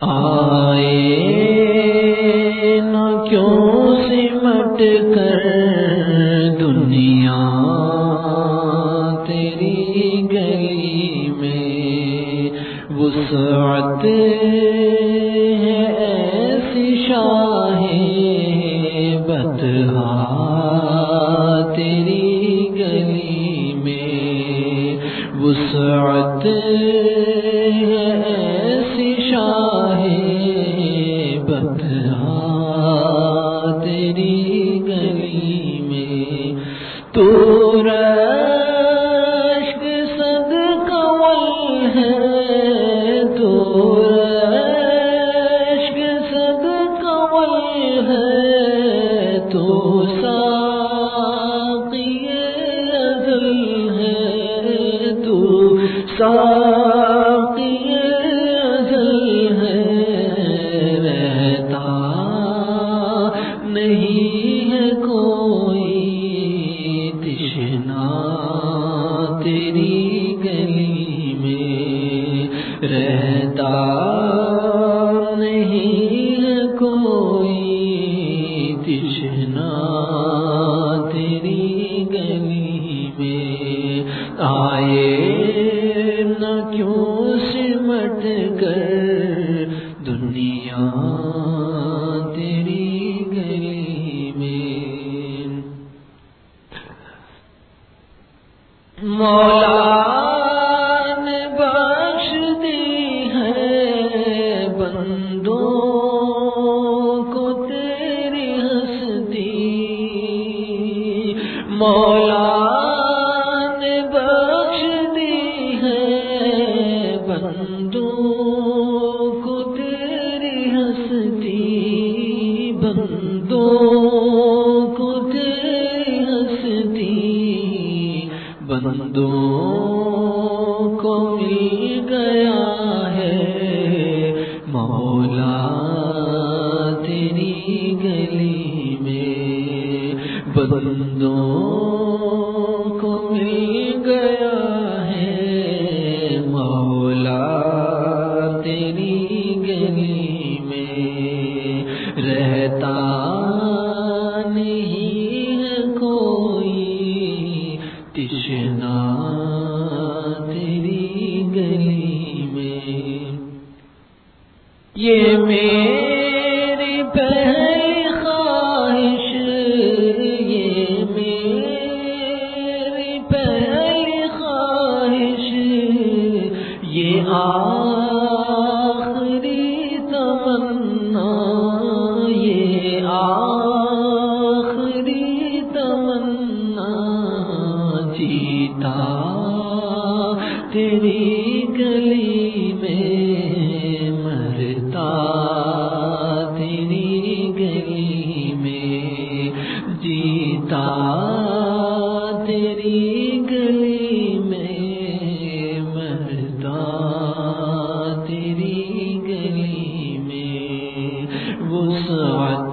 آئے نہ کیوں سمٹ کر دنیا تیری گلی میں وسعت ہے ایسی شاہ بدہا تیری گلی میں وسعت ہے ایسی شاہ گلی میں تو رشک صد قول ہے۔ تو رشک صد قول ہے۔ تو ساقی ازل ہے۔ تو ساقی ازل ہے۔ رہتا نہیں نہیں کوئی تشنا تیری گلی میں آئے نہ کیوں سمٹ کر دنیا مولا نے بخش دی ہے، بندوں کو تیری ہستی، بندوں کو تیری ہستی، بندوں کو مل گیا ہے، مولا تیری گلی میں بندوں کو مل گیا ہے مولا تیری گلی میں رہتا نہیں ہے کوئی تشنا Oh.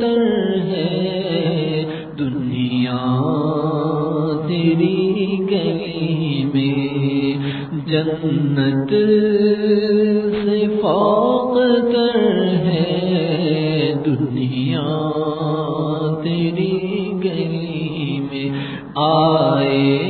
تر ہے۔ دنیا تیری گلی میں جنت سے فوق تر ہے۔ دنیا تیری گلی میں آئے